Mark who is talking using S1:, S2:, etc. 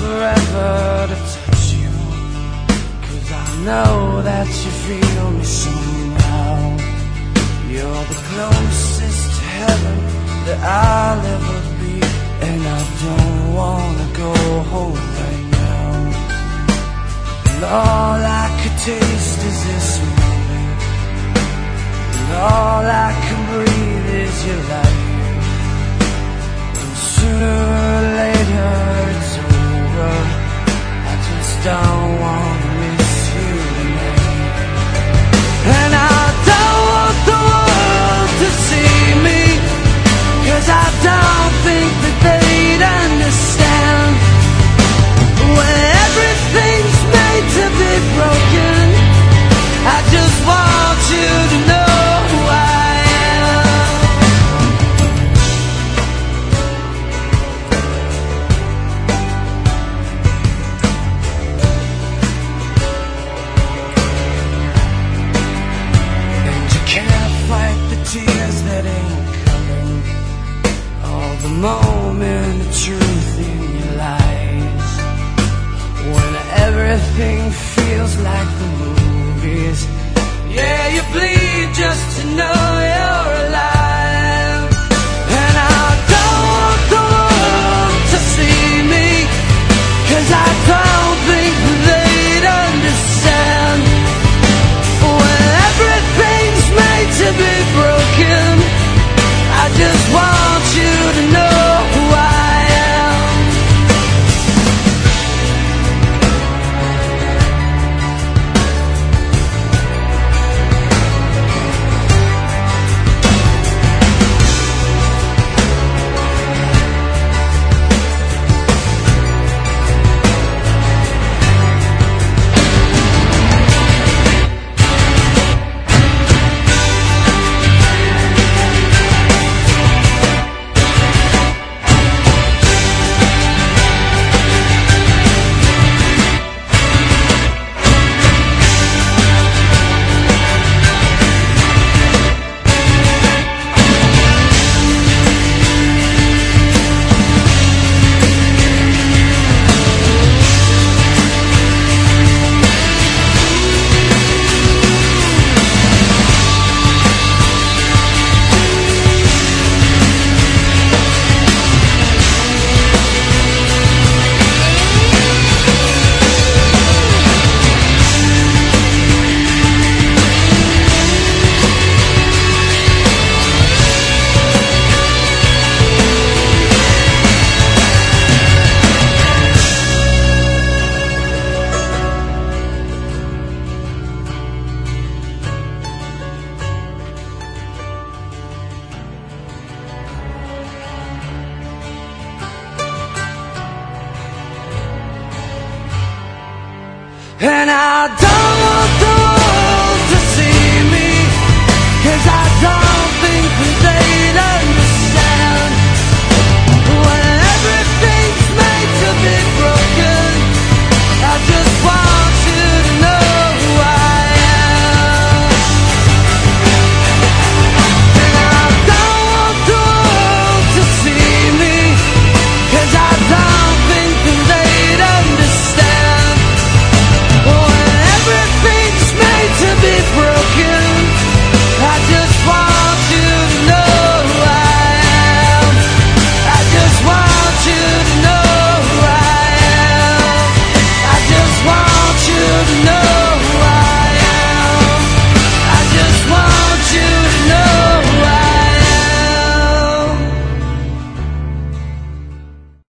S1: forever to touch you. Cause I know that you feel me somehow You're the closest to heaven that I'll ever moment of truth in your lies. When everything feels